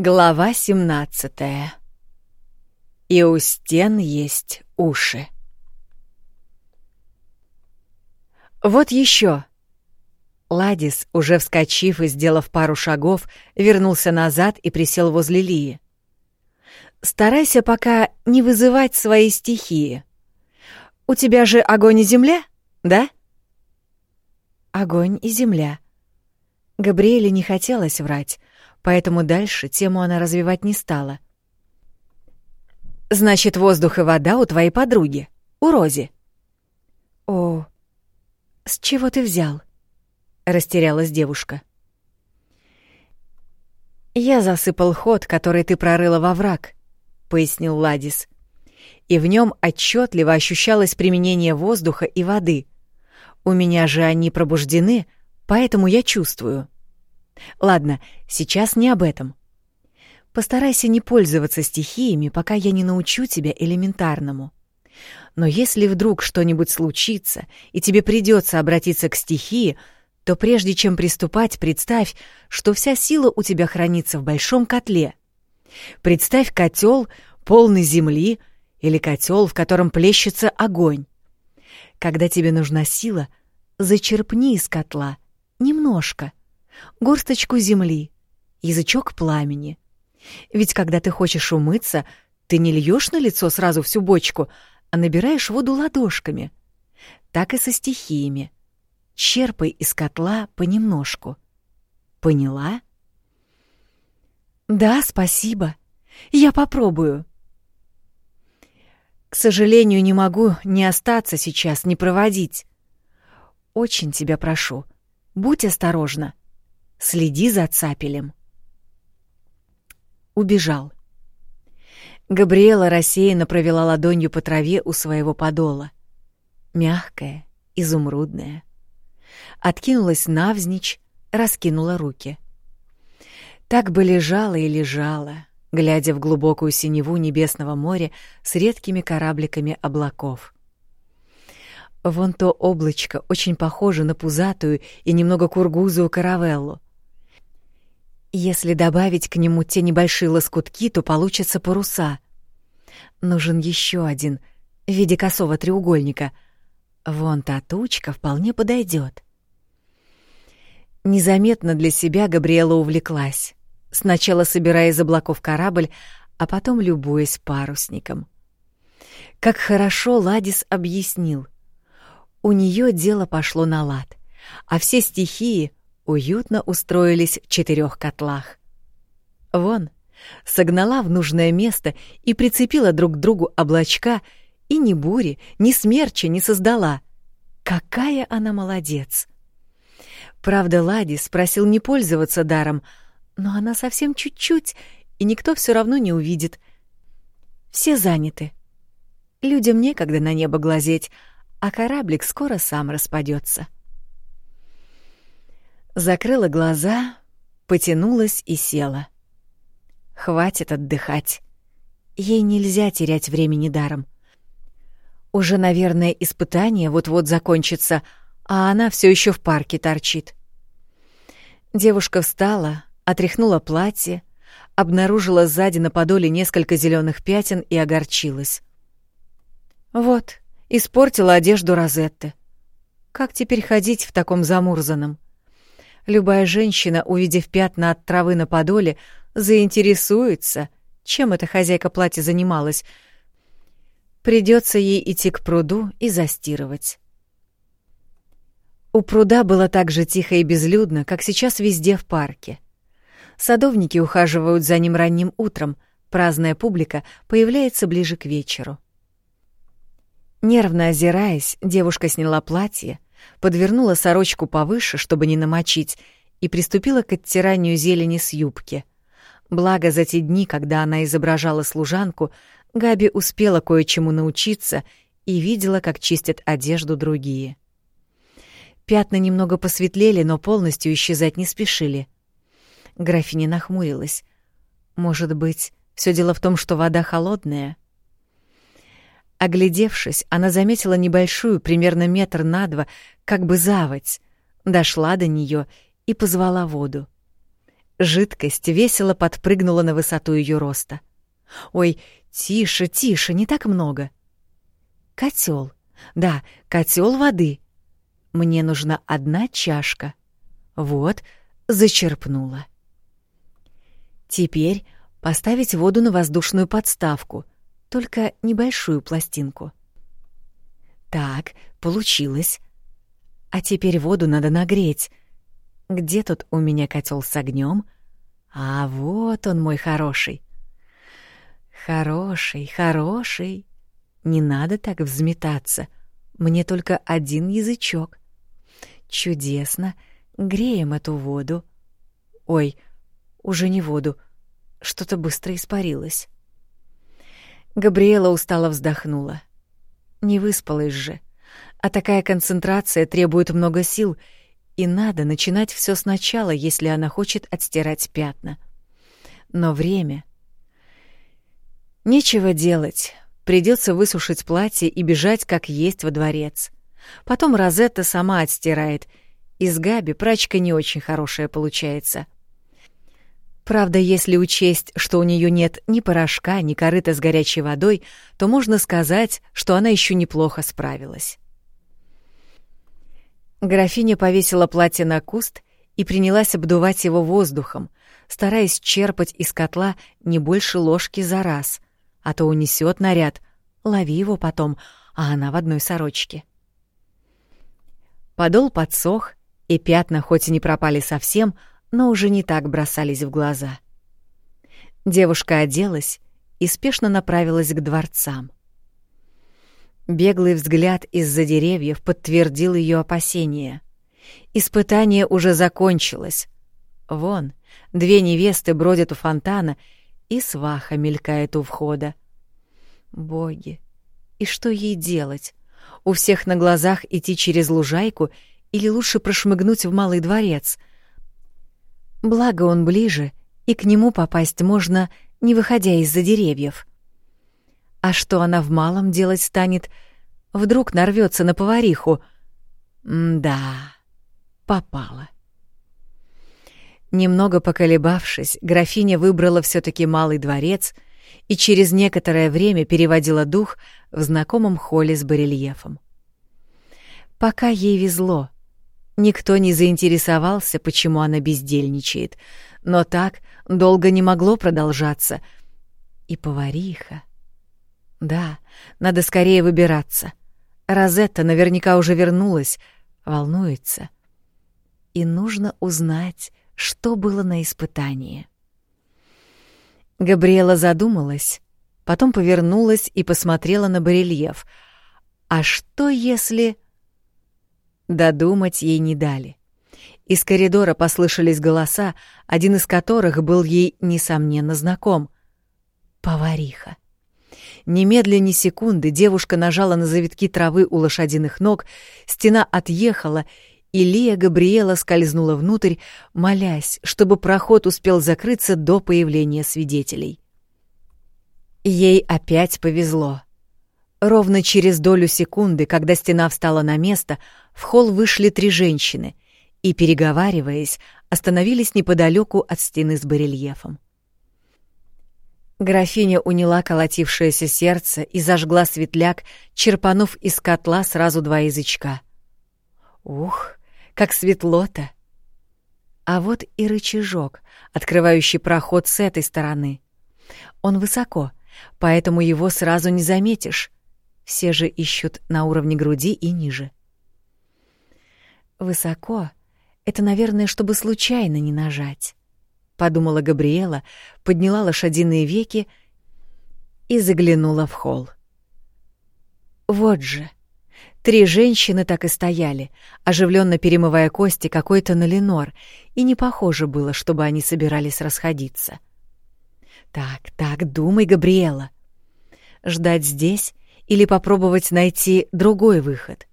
Глава 17 И у стен есть уши. Вот еще. Ладис, уже вскочив и сделав пару шагов, вернулся назад и присел возле Лии. Старайся пока не вызывать свои стихии. У тебя же огонь и земля, да? Огонь и земля. Габриэле не хотелось врать поэтому дальше тему она развивать не стала. «Значит, воздух и вода у твоей подруги, у Рози». «О, с чего ты взял?» — растерялась девушка. «Я засыпал ход, который ты прорыла во враг», — пояснил Ладис. «И в нем отчетливо ощущалось применение воздуха и воды. У меня же они пробуждены, поэтому я чувствую». Ладно, сейчас не об этом. Постарайся не пользоваться стихиями, пока я не научу тебя элементарному. Но если вдруг что-нибудь случится, и тебе придется обратиться к стихии, то прежде чем приступать, представь, что вся сила у тебя хранится в большом котле. Представь котел, полный земли, или котел, в котором плещется огонь. Когда тебе нужна сила, зачерпни из котла немножко, горсточку земли, язычок пламени. Ведь когда ты хочешь умыться, ты не льешь на лицо сразу всю бочку, а набираешь воду ладошками. Так и со стихиями. Черпай из котла понемножку. Поняла? Да, спасибо. Я попробую. К сожалению, не могу не остаться сейчас, не проводить. Очень тебя прошу, будь осторожна. Следи за цапелем. Убежал. Габриэла рассеянно провела ладонью по траве у своего подола. Мягкая, изумрудная. Откинулась навзничь, раскинула руки. Так бы лежала и лежала, глядя в глубокую синеву небесного моря с редкими корабликами облаков. Вон то облачко очень похоже на пузатую и немного кургузую каравеллу. Если добавить к нему те небольшие лоскутки, то получится паруса. Нужен еще один в виде косого треугольника. Вон та тучка вполне подойдет. Незаметно для себя Габриэла увлеклась, сначала собирая из облаков корабль, а потом любуясь парусником. Как хорошо Ладис объяснил. У нее дело пошло на лад, а все стихии уютно устроились в четырех котлах. Вон, согнала в нужное место и прицепила друг к другу облачка, и ни бури, ни смерча не создала. Какая она молодец! Правда, Лади спросил не пользоваться даром, но она совсем чуть-чуть, и никто все равно не увидит. Все заняты. Людям некогда на небо глазеть, а кораблик скоро сам распадется. Закрыла глаза, потянулась и села. Хватит отдыхать. Ей нельзя терять времени даром. Уже, наверное, испытание вот-вот закончится, а она все еще в парке торчит. Девушка встала, отряхнула платье, обнаружила сзади на подоле несколько зеленых пятен и огорчилась. Вот, испортила одежду Розетты. Как теперь ходить в таком замурзанном? Любая женщина, увидев пятна от травы на подоле, заинтересуется, чем эта хозяйка платья занималась. Придется ей идти к пруду и застирывать. У пруда было так же тихо и безлюдно, как сейчас везде в парке. Садовники ухаживают за ним ранним утром, праздная публика появляется ближе к вечеру. Нервно озираясь, девушка сняла платье, подвернула сорочку повыше, чтобы не намочить, и приступила к оттиранию зелени с юбки. Благо за те дни, когда она изображала служанку, Габи успела кое-чему научиться и видела, как чистят одежду другие. Пятна немного посветлели, но полностью исчезать не спешили. Графиня нахмурилась. Может быть, все дело в том, что вода холодная — Оглядевшись, она заметила небольшую, примерно метр на два, как бы заводь, дошла до нее и позвала воду. Жидкость весело подпрыгнула на высоту ее роста. «Ой, тише, тише, не так много». «Котел. Да, котел воды. Мне нужна одна чашка. Вот, зачерпнула. Теперь поставить воду на воздушную подставку, только небольшую пластинку. Так, получилось. А теперь воду надо нагреть. Где тут у меня котел с огнем? А вот он мой хороший. Хороший, хороший. Не надо так взметаться. Мне только один язычок. Чудесно. Греем эту воду. Ой, уже не воду. Что-то быстро испарилось. Габриэла устало вздохнула. Не выспалась же. А такая концентрация требует много сил, и надо начинать все сначала, если она хочет отстирать пятна. Но время... Нечего делать. Придется высушить платье и бежать как есть во дворец. Потом Розетта сама отстирает. Из Габи прачка не очень хорошая получается. Правда, если учесть, что у нее нет ни порошка, ни корыта с горячей водой, то можно сказать, что она еще неплохо справилась. Графиня повесила платье на куст и принялась обдувать его воздухом, стараясь черпать из котла не больше ложки за раз — а то унесет наряд. Лови его потом, а она в одной сорочке. Подол подсох, и пятна хоть и не пропали совсем, но уже не так бросались в глаза. Девушка оделась и спешно направилась к дворцам. Беглый взгляд из-за деревьев подтвердил ее опасения. Испытание уже закончилось. Вон, две невесты бродят у фонтана и сваха мелькает у входа. Боги, и что ей делать? У всех на глазах идти через лужайку или лучше прошмыгнуть в малый дворец? Благо он ближе, и к нему попасть можно, не выходя из-за деревьев. А что она в малом делать станет? Вдруг нарвется на повариху? М да, попала. Немного поколебавшись, графиня выбрала все таки малый дворец и через некоторое время переводила дух в знакомом холле с барельефом. Пока ей везло. Никто не заинтересовался, почему она бездельничает, но так долго не могло продолжаться. И повариха. Да, надо скорее выбираться. Розетта наверняка уже вернулась, волнуется. И нужно узнать, что было на испытании. Габриэла задумалась, потом повернулась и посмотрела на барельеф. А что если... Додумать ей не дали. Из коридора послышались голоса, один из которых был ей, несомненно, знаком. Повариха. Немедленно секунды девушка нажала на завитки травы у лошадиных ног, стена отъехала, и Лия Габриэла скользнула внутрь, молясь, чтобы проход успел закрыться до появления свидетелей. Ей опять повезло. Ровно через долю секунды, когда стена встала на место, в холл вышли три женщины и, переговариваясь, остановились неподалеку от стены с барельефом. Графиня уняла колотившееся сердце и зажгла светляк, черпанув из котла сразу два язычка. Ух, как светло-то! А вот и рычажок, открывающий проход с этой стороны. Он высоко, поэтому его сразу не заметишь. Все же ищут на уровне груди и ниже. Высоко — это, наверное, чтобы случайно не нажать. Подумала Габриэла, подняла лошадиные веки и заглянула в холл. Вот же — Три женщины так и стояли, оживленно перемывая кости какой-то на Ленор, и не похоже было, чтобы они собирались расходиться. Так, так, думай, Габриэла. Ждать здесь или попробовать найти другой выход?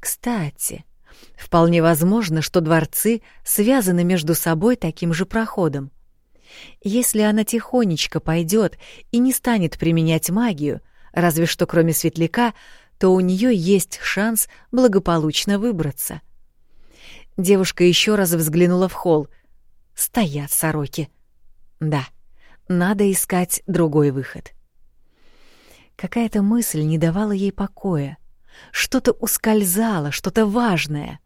Кстати, вполне возможно, что дворцы связаны между собой таким же проходом. Если она тихонечко пойдет и не станет применять магию, разве что кроме светляка, то у нее есть шанс благополучно выбраться. Девушка еще раз взглянула в холл. Стоят сороки. Да, надо искать другой выход. Какая-то мысль не давала ей покоя. Что-то ускользало, что-то важное.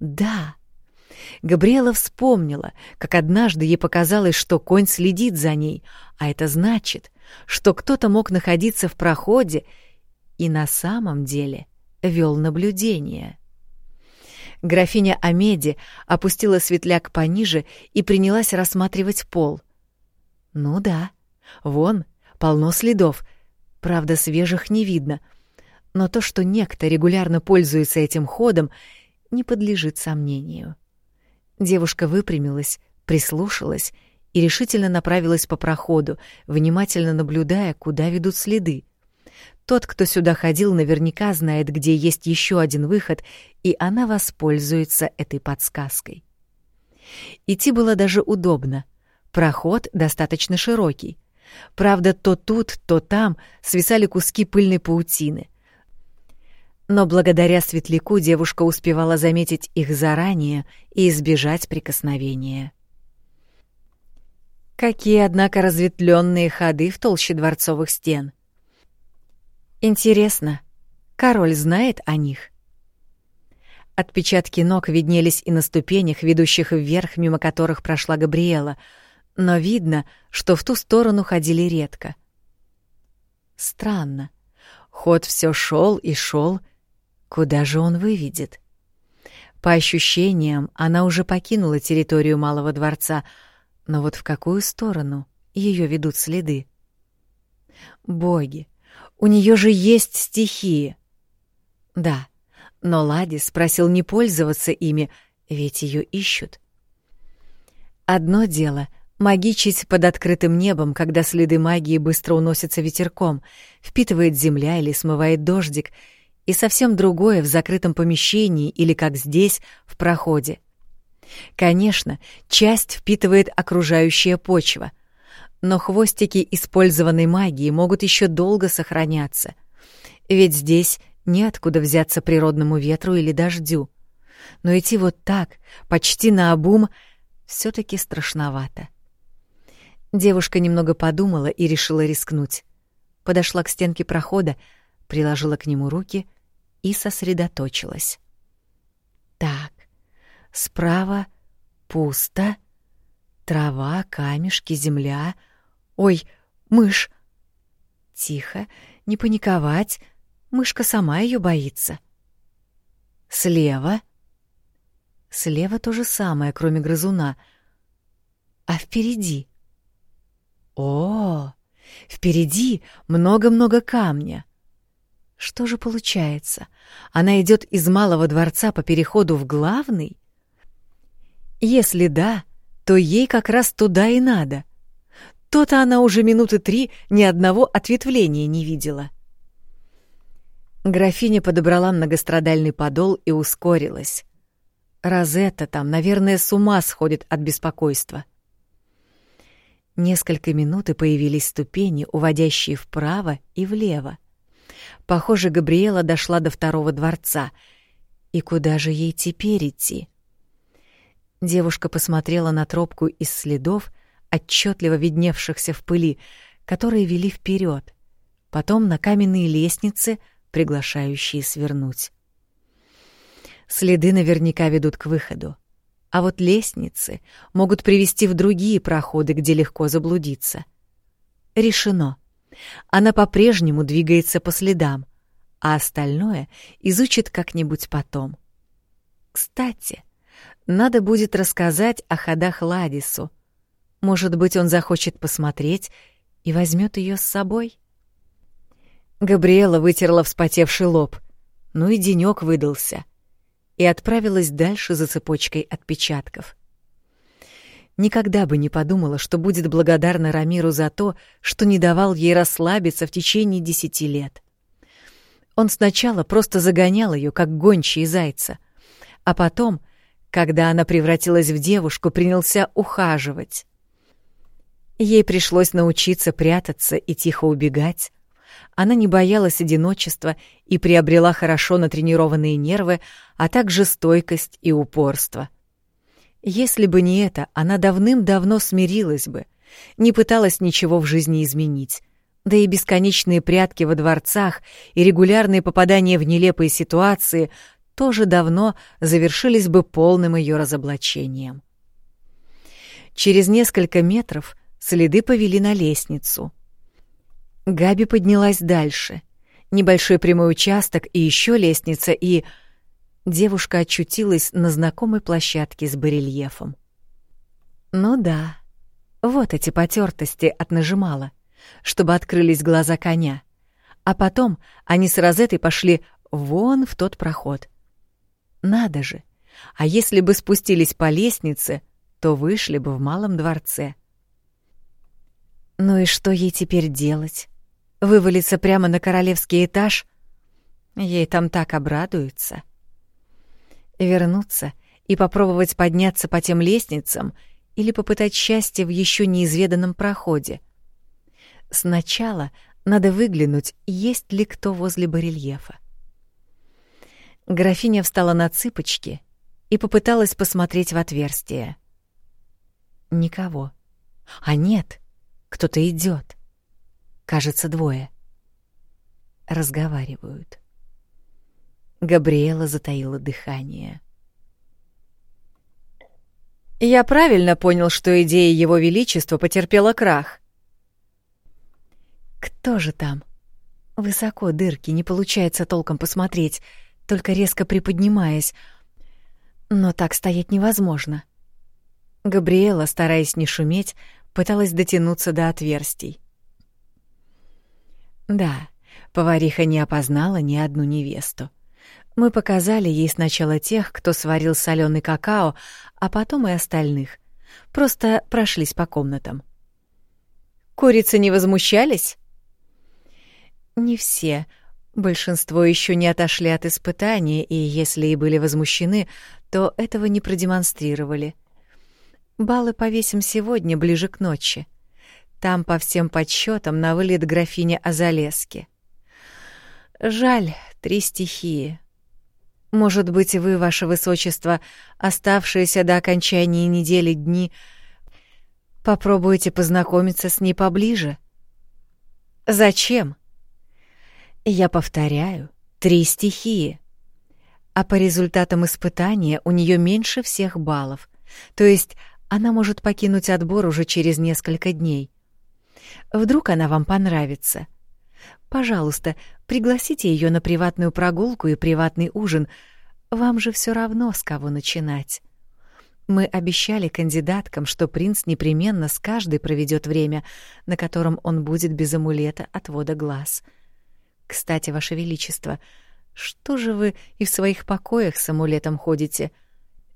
Да. Габриэла вспомнила, как однажды ей показалось, что конь следит за ней, а это значит, что кто-то мог находиться в проходе и на самом деле вел наблюдение. Графиня Амеди опустила светляк пониже и принялась рассматривать пол. Ну да, вон, полно следов, правда, свежих не видно, но то, что некто регулярно пользуется этим ходом, не подлежит сомнению. Девушка выпрямилась, прислушалась и решительно направилась по проходу, внимательно наблюдая, куда ведут следы. Тот, кто сюда ходил, наверняка знает, где есть еще один выход, и она воспользуется этой подсказкой. Идти было даже удобно. Проход достаточно широкий. Правда, то тут, то там свисали куски пыльной паутины. Но благодаря светляку девушка успевала заметить их заранее и избежать прикосновения. Какие, однако, разветвленные ходы в толще дворцовых стен. Интересно, король знает о них? Отпечатки ног виднелись и на ступенях, ведущих вверх, мимо которых прошла Габриэла, но видно, что в ту сторону ходили редко. Странно. Ход все шел и шел, Куда же он выведет? По ощущениям, она уже покинула территорию Малого дворца, но вот в какую сторону ее ведут следы? Боги, у нее же есть стихии. Да, но Ладис просил не пользоваться ими, ведь ее ищут. Одно дело — магичить под открытым небом, когда следы магии быстро уносятся ветерком, впитывает земля или смывает дождик — и совсем другое в закрытом помещении или как здесь, в проходе. Конечно, часть впитывает окружающая почва, но хвостики использованной магии могут еще долго сохраняться. Ведь здесь неоткуда взяться природному ветру или дождю. Но идти вот так, почти наобум, все таки страшновато. Девушка немного подумала и решила рискнуть. Подошла к стенке прохода, приложила к нему руки и сосредоточилась. Так, справа пусто. Трава, камешки, земля. Ой, мышь. Тихо, не паниковать. Мышка сама ее боится. Слева. Слева то же самое, кроме грызуна. А впереди? О, впереди много-много камня. Что же получается? Она идет из малого дворца по переходу в главный? Если да, то ей как раз туда и надо. То-то она уже минуты три ни одного ответвления не видела. Графиня подобрала многострадальный подол и ускорилась. Розетта там, наверное, с ума сходит от беспокойства. Несколько минут и появились ступени, уводящие вправо и влево. Похоже, Габриэла дошла до второго дворца. И куда же ей теперь идти? Девушка посмотрела на тропку из следов, отчетливо видневшихся в пыли, которые вели вперед, потом на каменные лестницы, приглашающие свернуть. Следы наверняка ведут к выходу, а вот лестницы могут привести в другие проходы, где легко заблудиться. Решено. Она по-прежнему двигается по следам, а остальное изучит как-нибудь потом. Кстати, надо будет рассказать о ходах Ладису. Может быть, он захочет посмотреть и возьмет ее с собой? Габриэла вытерла вспотевший лоб. Ну и денёк выдался. И отправилась дальше за цепочкой отпечатков. Никогда бы не подумала, что будет благодарна Рамиру за то, что не давал ей расслабиться в течение десяти лет. Он сначала просто загонял ее, как гончие зайца, а потом, когда она превратилась в девушку, принялся ухаживать. Ей пришлось научиться прятаться и тихо убегать. Она не боялась одиночества и приобрела хорошо натренированные нервы, а также стойкость и упорство. Если бы не это, она давным-давно смирилась бы, не пыталась ничего в жизни изменить. Да и бесконечные прятки во дворцах и регулярные попадания в нелепые ситуации тоже давно завершились бы полным ее разоблачением. Через несколько метров следы повели на лестницу. Габи поднялась дальше. Небольшой прямой участок и еще лестница, и... Девушка очутилась на знакомой площадке с барельефом. Ну да, вот эти потертости от нажимала, чтобы открылись глаза коня. А потом они с Розетой пошли вон в тот проход. Надо же! А если бы спустились по лестнице, то вышли бы в малом дворце. Ну и что ей теперь делать? Вывалиться прямо на королевский этаж? Ей там так обрадуются. Вернуться и попробовать подняться по тем лестницам — или попытать счастье в еще неизведанном проходе. Сначала надо выглянуть, есть ли кто возле барельефа. Графиня встала на цыпочки и попыталась посмотреть в отверстие. Никого. А нет, кто-то идет. Кажется, двое. Разговаривают. Габриэла затаила дыхание. Я правильно понял, что идея Его Величества потерпела крах. Кто же там? Высоко дырки, не получается толком посмотреть, только резко приподнимаясь. Но так стоять невозможно. Габриэла, стараясь не шуметь, пыталась дотянуться до отверстий. Да, повариха не опознала ни одну невесту. Мы показали ей сначала тех, кто сварил соленый какао, а потом и остальных. Просто прошлись по комнатам. Курицы не возмущались? Не все. Большинство еще не отошли от испытания, и если и были возмущены, то этого не продемонстрировали. Баллы повесим сегодня, ближе к ночи. Там, по всем подсчетам, на вылет графиня Азалески. Жаль, три стихии. Может быть, вы, ваше высочество, оставшиеся до окончания недели дни, попробуете познакомиться с ней поближе? Зачем? Я повторяю, три стихии. А по результатам испытания у нее меньше всех баллов, то есть она может покинуть отбор уже через несколько дней. Вдруг она вам понравится. Пожалуйста, пригласите ее на приватную прогулку и приватный ужин. Вам же все равно, с кого начинать. Мы обещали кандидаткам, что принц непременно с каждой проведет время, на котором он будет без амулета отвода глаз. Кстати, ваше величество, что же вы и в своих покоях с амулетом ходите?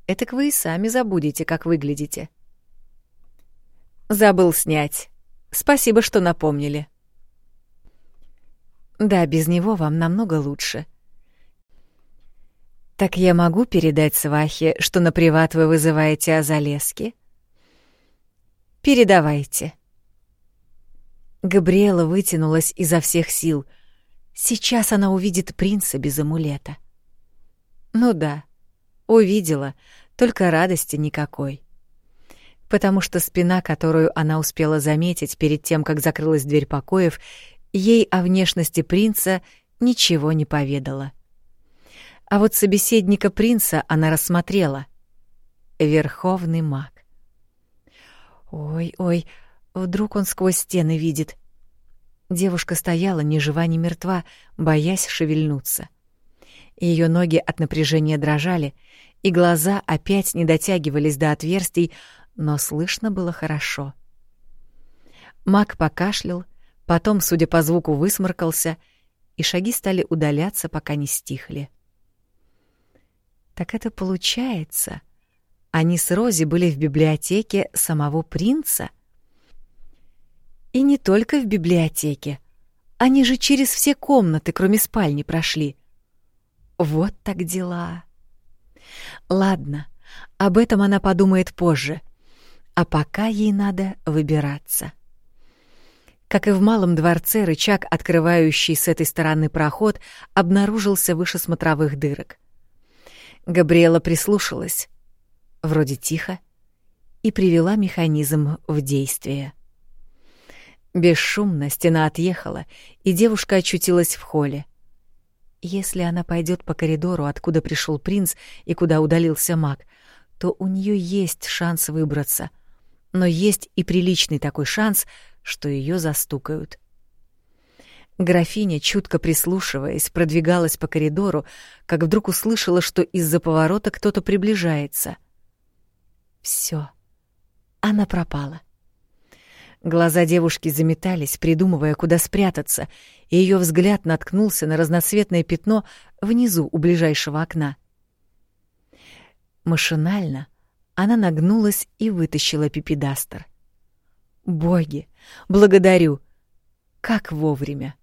Этак вы и сами забудете, как выглядите. Забыл снять. Спасибо, что напомнили. Да, без него вам намного лучше. Так я могу передать свахе, что на приват вы вызываете Азалески? Передавайте. Габриэла вытянулась изо всех сил. Сейчас она увидит принца без амулета. Ну да, увидела, только радости никакой. Потому что спина, которую она успела заметить перед тем, как закрылась дверь покоев, ей о внешности принца ничего не поведала. А вот собеседника принца она рассмотрела. Верховный маг. Ой-ой, вдруг он сквозь стены видит. Девушка стояла ни жива, ни мертва, боясь шевельнуться. Ее ноги от напряжения дрожали, и глаза опять не дотягивались до отверстий, но слышно было хорошо. Маг покашлял, Потом, судя по звуку, высморкался, и шаги стали удаляться, пока не стихли. Так это получается, они с Рози были в библиотеке самого принца? И не только в библиотеке. Они же через все комнаты, кроме спальни, прошли. Вот так дела. Ладно, об этом она подумает позже. А пока ей надо выбираться. Как и в малом дворце, рычаг, открывающий с этой стороны проход, обнаружился выше смотровых дырок. Габриэла прислушалась. вроде тихо, и привела механизм в действие. Бесшумно стена отъехала, и девушка очутилась в холле. Если она пойдет по коридору, откуда пришел принц и куда удалился маг, то у нее есть шанс выбраться. Но есть и приличный такой шанс, что ее застукают. Графиня, чутко прислушиваясь, продвигалась по коридору, как вдруг услышала, что из-за поворота кто-то приближается. Все, Она пропала. Глаза девушки заметались, придумывая, куда спрятаться, и ее взгляд наткнулся на разноцветное пятно внизу у ближайшего окна. Машинально она нагнулась и вытащила пипедастер. «Боги! Благодарю! Как вовремя!»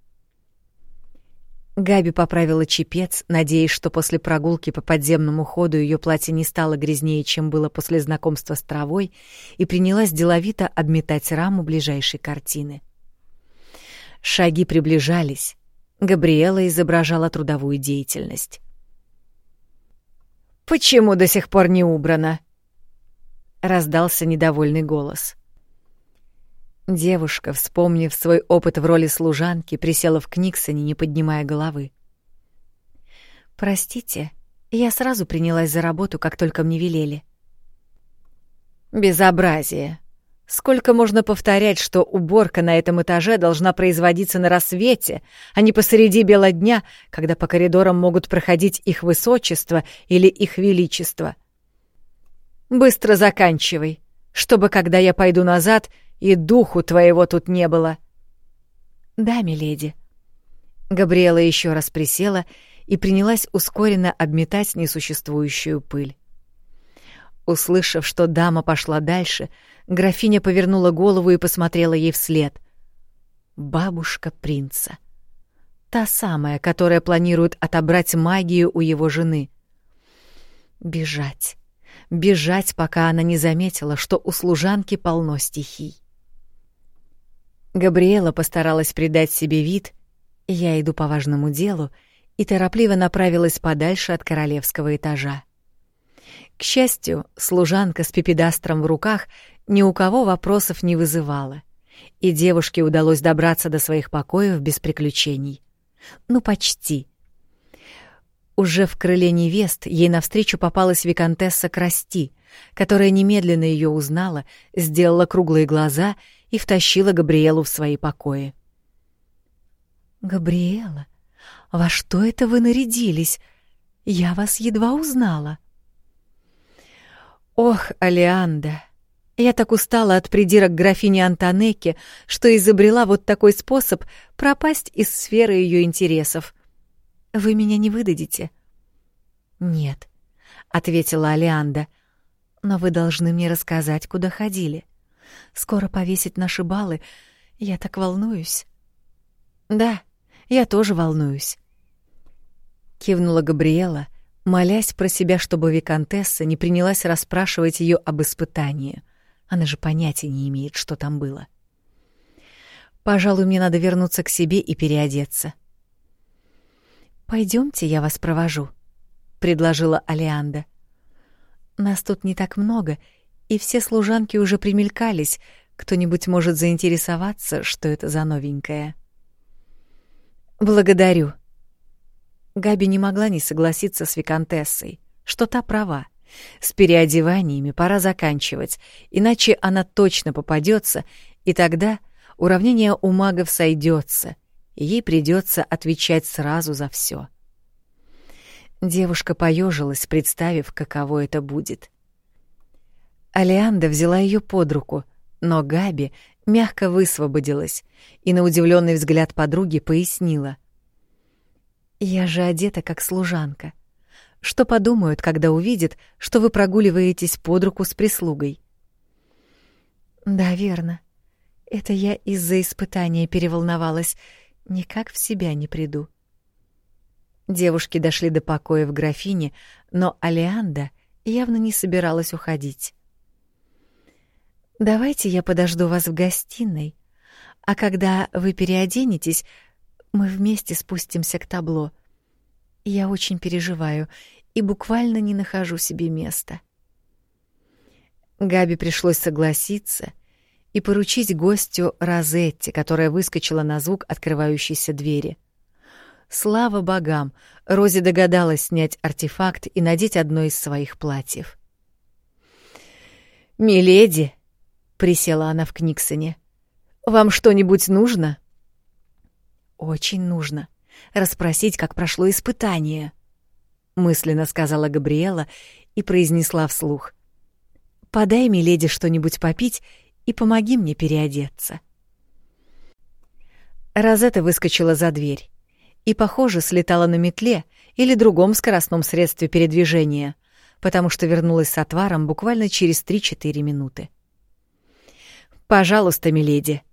Габи поправила чепец, надеясь, что после прогулки по подземному ходу ее платье не стало грязнее, чем было после знакомства с травой, и принялась деловито обметать раму ближайшей картины. Шаги приближались. Габриэла изображала трудовую деятельность. «Почему до сих пор не убрано?» — раздался недовольный голос. Девушка, вспомнив свой опыт в роли служанки, присела в Книксоне, не поднимая головы. «Простите, я сразу принялась за работу, как только мне велели». «Безобразие! Сколько можно повторять, что уборка на этом этаже должна производиться на рассвете, а не посреди бела дня, когда по коридорам могут проходить их высочество или их величество?» «Быстро заканчивай, чтобы, когда я пойду назад, — и духу твоего тут не было. Да, миледи. Габриэла еще раз присела и принялась ускоренно обметать несуществующую пыль. Услышав, что дама пошла дальше, графиня повернула голову и посмотрела ей вслед. Бабушка принца. Та самая, которая планирует отобрать магию у его жены. Бежать. Бежать, пока она не заметила, что у служанки полно стихий. Габриэла постаралась придать себе вид, я иду по важному делу, и торопливо направилась подальше от королевского этажа. К счастью, служанка с пипедастром в руках ни у кого вопросов не вызывала, и девушке удалось добраться до своих покоев без приключений. Ну, почти. Уже в крыле невест ей навстречу попалась виконтесса Красти, которая немедленно ее узнала, сделала круглые глаза — и втащила Габриэлу в свои покои. «Габриэла, во что это вы нарядились? Я вас едва узнала». «Ох, Алианда, я так устала от придирок графини Антонеки, что изобрела вот такой способ пропасть из сферы ее интересов. Вы меня не выдадите?» «Нет», — ответила Алианда, — «но вы должны мне рассказать, куда ходили». Скоро повесить наши баллы. Я так волнуюсь. Да, я тоже волнуюсь. Кивнула Габриэла, молясь про себя, чтобы виконтесса не принялась расспрашивать ее об испытании. Она же понятия не имеет, что там было. Пожалуй, мне надо вернуться к себе и переодеться. Пойдемте, я вас провожу, предложила Алианда. Нас тут не так много, и все служанки уже примелькались. Кто-нибудь может заинтересоваться, что это за новенькое. Благодарю. Габи не могла не согласиться с виконтессой, что та права. С переодеваниями пора заканчивать, иначе она точно попадется, и тогда уравнение у магов сойдется, ей придется отвечать сразу за все. Девушка поежилась, представив, каково это будет. Алианда взяла ее под руку, но Габи мягко высвободилась и на удивленный взгляд подруги пояснила. «Я же одета как служанка. Что подумают, когда увидят, что вы прогуливаетесь под руку с прислугой?» «Да, верно. Это я из-за испытания переволновалась. Никак в себя не приду». Девушки дошли до покоя в графине, но Алианда явно не собиралась уходить. Давайте я подожду вас в гостиной, а когда вы переоденетесь, мы вместе спустимся к табло. Я очень переживаю и буквально не нахожу себе места. Габи пришлось согласиться и поручить гостю Розетте, которая выскочила на звук открывающейся двери. Слава богам, Рози догадалась снять артефакт и надеть одно из своих платьев. «Миледи!» — присела она в Книксоне. «Вам что-нибудь нужно?» «Очень нужно. Расспросить, как прошло испытание», — мысленно сказала Габриэла и произнесла вслух. «Подай, миледи, что-нибудь попить и помоги мне переодеться». Розетта выскочила за дверь и, похоже, слетала на метле или другом скоростном средстве передвижения, потому что вернулась с отваром буквально через 3-4 минуты. «Пожалуйста, миледи,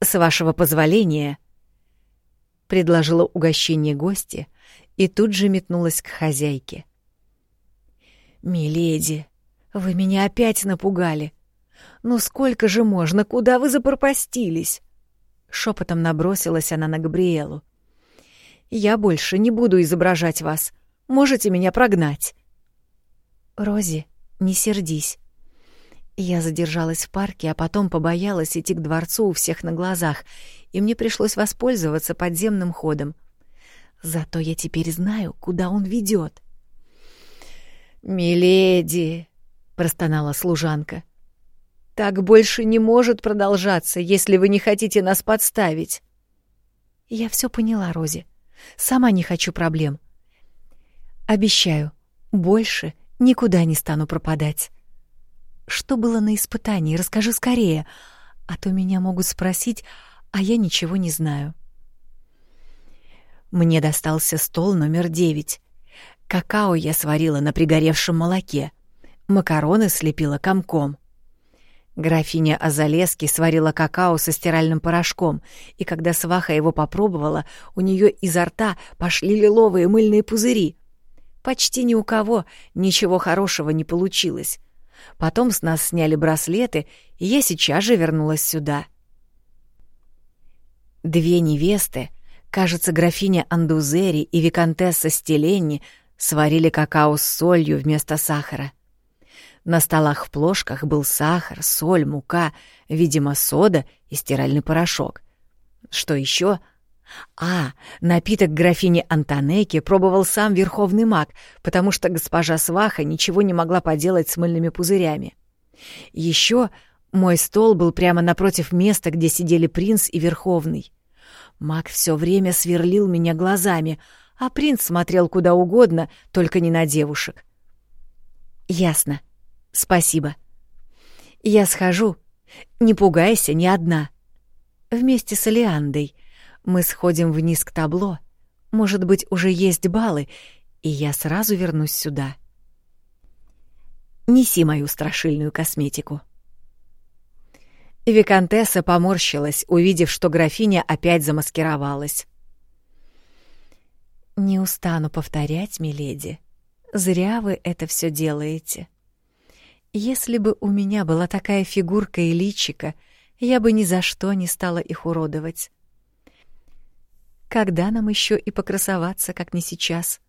с вашего позволения», — предложила угощение гости и тут же метнулась к хозяйке. «Миледи, вы меня опять напугали. Ну сколько же можно, куда вы запропастились?» Шепотом набросилась она на Габриэлу. Я больше не буду изображать вас. Можете меня прогнать. Рози, не сердись. Я задержалась в парке, а потом побоялась идти к дворцу у всех на глазах, и мне пришлось воспользоваться подземным ходом. Зато я теперь знаю, куда он ведет. «Миледи!» — простонала служанка. «Так больше не может продолжаться, если вы не хотите нас подставить». «Я все поняла, Рози. Сама не хочу проблем. Обещаю, больше никуда не стану пропадать. Что было на испытании, расскажи скорее, а то меня могут спросить, а я ничего не знаю. Мне достался стол номер девять. Какао я сварила на пригоревшем молоке. Макароны слепила комком. Графиня Азалески сварила какао со стиральным порошком, и когда сваха его попробовала, у нее изо рта пошли лиловые мыльные пузыри. Почти ни у кого ничего хорошего не получилось. Потом с нас сняли браслеты, и я сейчас же вернулась сюда. Две невесты, кажется, графиня Андузери и виконтесса Стеленни, сварили какао с солью вместо сахара. На столах в плошках был сахар, соль, мука, видимо, сода и стиральный порошок. Что еще? А, напиток графини Антонеки пробовал сам верховный маг, потому что госпожа Сваха ничего не могла поделать с мыльными пузырями. Еще мой стол был прямо напротив места, где сидели принц и верховный. Маг все время сверлил меня глазами, а принц смотрел куда угодно, только не на девушек. Ясно. Спасибо. Я схожу. Не пугайся, не одна. Вместе с Алиандой. Мы сходим вниз к табло. Может быть, уже есть баллы, и я сразу вернусь сюда. Неси мою страшильную косметику. Викантесса поморщилась, увидев, что графиня опять замаскировалась. «Не устану повторять, миледи. Зря вы это все делаете. Если бы у меня была такая фигурка и личика, я бы ни за что не стала их уродовать. Когда нам еще и покрасоваться, как не сейчас?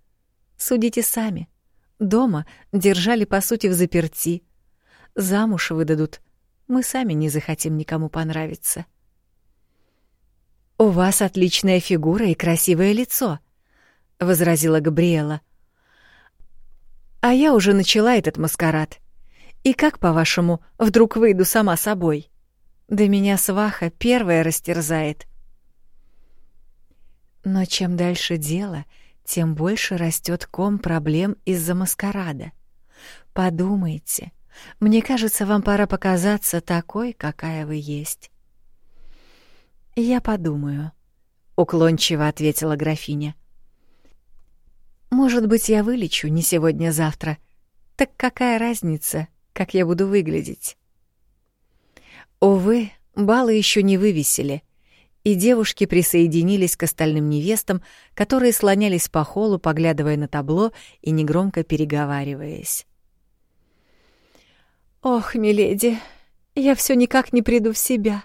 Судите сами. Дома держали, по сути, в заперти. Замуж выдадут. Мы сами не захотим никому понравиться. «У вас отличная фигура и красивое лицо», — возразила Габриэла. «А я уже начала этот маскарад. И как, по-вашему, вдруг выйду сама собой? Да меня сваха первая растерзает. Но чем дальше дело, тем больше растет ком проблем из-за маскарада. Подумайте. Мне кажется, вам пора показаться такой, какая вы есть. Я подумаю, уклончиво ответила графиня. Может быть, я вылечу не сегодня-завтра. Так какая разница, как я буду выглядеть. Увы, балы еще не вывесили, и девушки присоединились к остальным невестам, которые слонялись по холлу, поглядывая на табло и негромко переговариваясь. «Ох, миледи, я все никак не приду в себя»,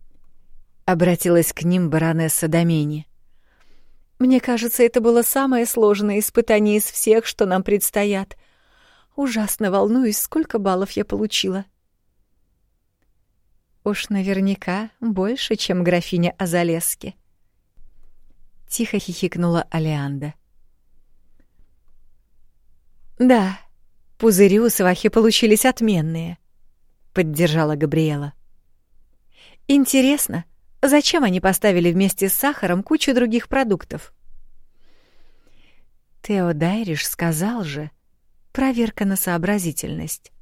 — обратилась к ним баронесса Домени. «Мне кажется, это было самое сложное испытание из всех, что нам предстоят. Ужасно волнуюсь, сколько баллов я получила. Уж наверняка больше, чем графиня Азалески. Тихо хихикнула Алианда. Да, пузыри у свахи получились отменные, поддержала Габриэла. Интересно, зачем они поставили вместе с сахаром кучу других продуктов? Тео сказал же, проверка на сообразительность.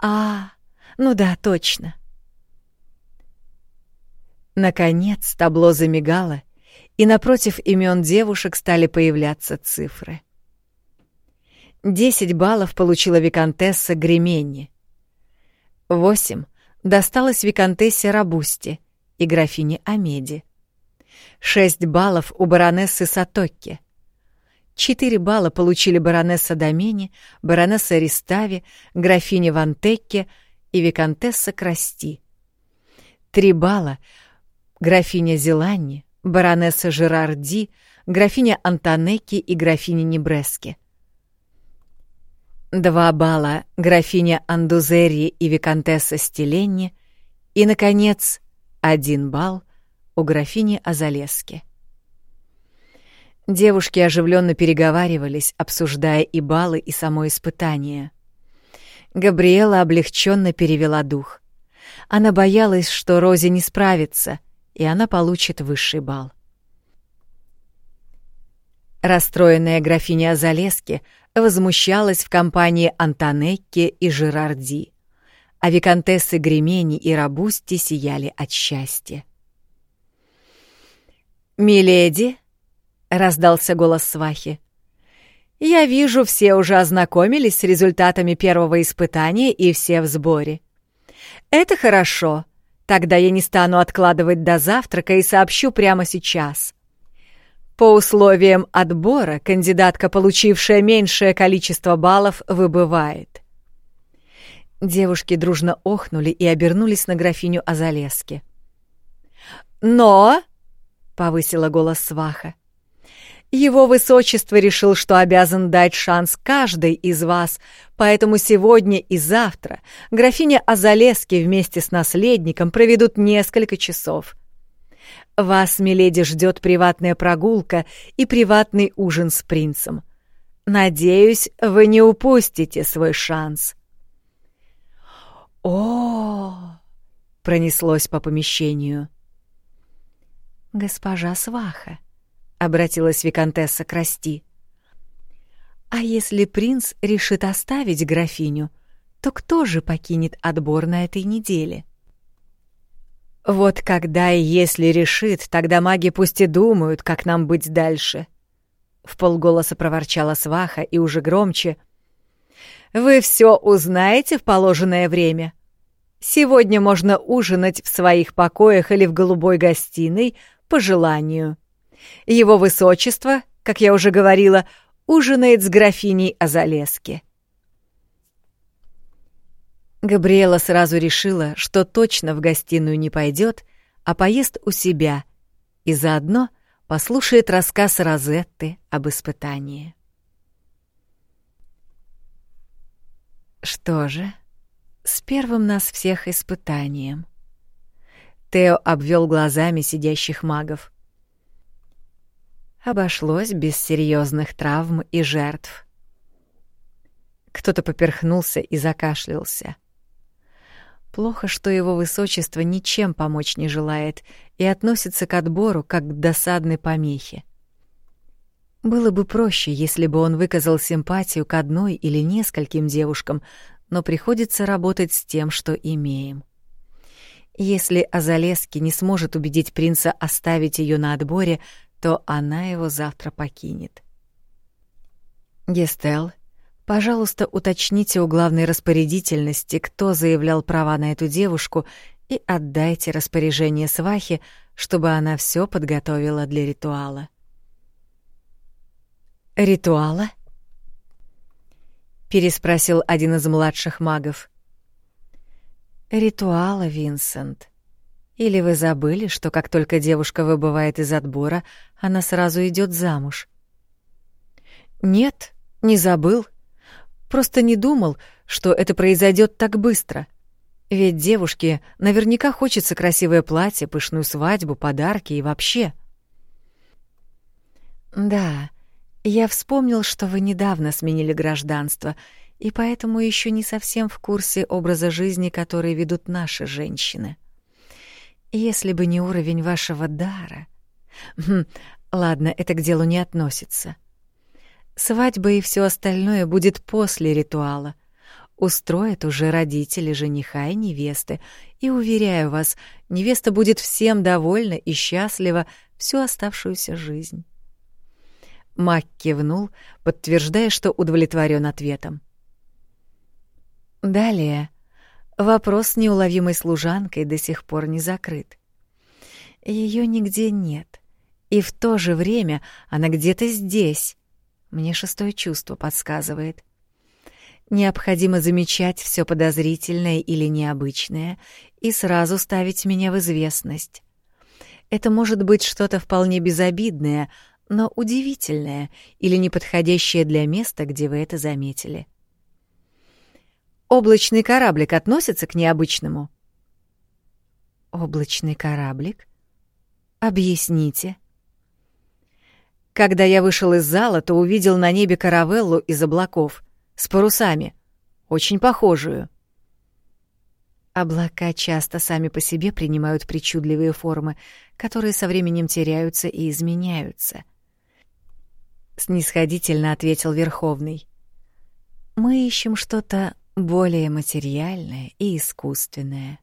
А, ну да, точно. Наконец табло замигало, и напротив имен девушек стали появляться цифры. Десять баллов получила виконтесса Гременни. Восемь досталось виконтессе Рабусти и графине Амеди. Шесть баллов у баронессы Сатокки. Четыре балла получили баронесса Домени, баронесса Ристави, графиня Вантекке и виконтесса Красти. Три балла — графиня Зеланни, баронесса Жерарди, графиня Антонекки и графиня Небрески. Два балла — графиня Андузерри и виконтесса Стеленни. И, наконец, один балл у графини Азалески. Девушки оживленно переговаривались, обсуждая и баллы, и само испытание. Габриэла облегченно перевела дух. Она боялась, что Розе не справится, и она получит высший балл. Расстроенная графиня Залески возмущалась в компании Антонекки и Жерарди, а виконтессы Гремени и Рабусти сияли от счастья. «Миледи!» Раздался голос свахи. Я вижу, все уже ознакомились с результатами первого испытания и все в сборе. Это хорошо. Тогда я не стану откладывать до завтрака и сообщу прямо сейчас. По условиям отбора кандидатка, получившая меньшее количество баллов, выбывает. Девушки дружно охнули и обернулись на графиню Азалески. «Но!» — повысила голос сваха. Его высочество решил, что обязан дать шанс каждой из вас, поэтому сегодня и завтра графиня Азалески вместе с наследником проведут несколько часов. Вас, миледи, ждет приватная прогулка и приватный ужин с принцем. Надеюсь, вы не упустите свой шанс. О, -о, -о пронеслось по помещению. Госпожа Сваха, обратилась виконтесса к Расти. А если принц решит оставить графиню, то кто же покинет отбор на этой неделе? Вот когда и если решит, тогда маги пусть и думают, как нам быть дальше. В полголоса проворчала сваха и уже громче. Вы все узнаете в положенное время. Сегодня можно ужинать в своих покоях или в голубой гостиной по желанию. Его высочество, как я уже говорила, ужинает с графиней Азалески. Габриэла сразу решила, что точно в гостиную не пойдет, а поест у себя и заодно послушает рассказ Розетты об испытании. Что же, с первым нас всех испытанием. Тео обвел глазами сидящих магов обошлось без серьезных травм и жертв. Кто-то поперхнулся и закашлялся. Плохо, что его высочество ничем помочь не желает и относится к отбору как к досадной помехе. Было бы проще, если бы он выказал симпатию к одной или нескольким девушкам, но приходится работать с тем, что имеем. Если Азалески не сможет убедить принца оставить ее на отборе, то она его завтра покинет. Гестел, пожалуйста, уточните у главной распорядительности, кто заявлял права на эту девушку, и отдайте распоряжение свахе, чтобы она все подготовила для ритуала. Ритуала? переспросил один из младших магов. Ритуала, Винсент. Или вы забыли, что как только девушка выбывает из отбора, она сразу идет замуж? Нет, не забыл. Просто не думал, что это произойдет так быстро. Ведь девушке наверняка хочется красивое платье, пышную свадьбу, подарки и вообще. Да, я вспомнил, что вы недавно сменили гражданство, и поэтому еще не совсем в курсе образа жизни, который ведут наши женщины. Если бы не уровень вашего дара... Хм, ладно, это к делу не относится. Свадьба и все остальное будет после ритуала. Устроят уже родители жениха и невесты, и, уверяю вас, невеста будет всем довольна и счастлива всю оставшуюся жизнь. Мак кивнул, подтверждая, что удовлетворен ответом. Далее вопрос с неуловимой служанкой до сих пор не закрыт. Ее нигде нет, и в то же время она где-то здесь, мне шестое чувство подсказывает. Необходимо замечать все подозрительное или необычное и сразу ставить меня в известность. Это может быть что-то вполне безобидное, но удивительное или неподходящее для места, где вы это заметили. Облачный кораблик относится к необычному? Облачный кораблик? Объясните. Когда я вышел из зала, то увидел на небе каравеллу из облаков с парусами, очень похожую. Облака часто сами по себе принимают причудливые формы, которые со временем теряются и изменяются. Снисходительно ответил Верховный. Мы ищем что-то более материальное и искусственное.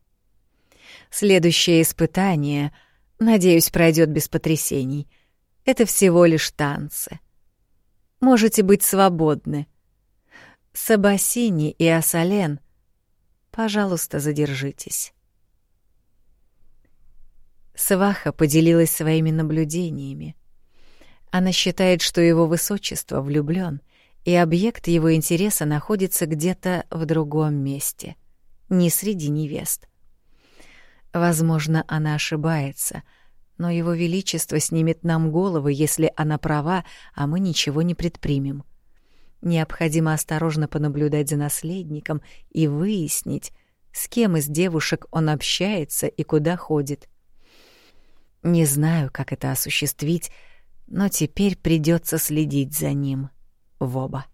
Следующее испытание, надеюсь, пройдет без потрясений — это всего лишь танцы. Можете быть свободны. Сабасини и Асален, пожалуйста, задержитесь. Сваха поделилась своими наблюдениями. Она считает, что его высочество влюблён, и объект его интереса находится где-то в другом месте, не среди невест. Возможно, она ошибается — но его величество снимет нам головы, если она права, а мы ничего не предпримем. Необходимо осторожно понаблюдать за наследником и выяснить, с кем из девушек он общается и куда ходит. Не знаю, как это осуществить, но теперь придется следить за ним в оба.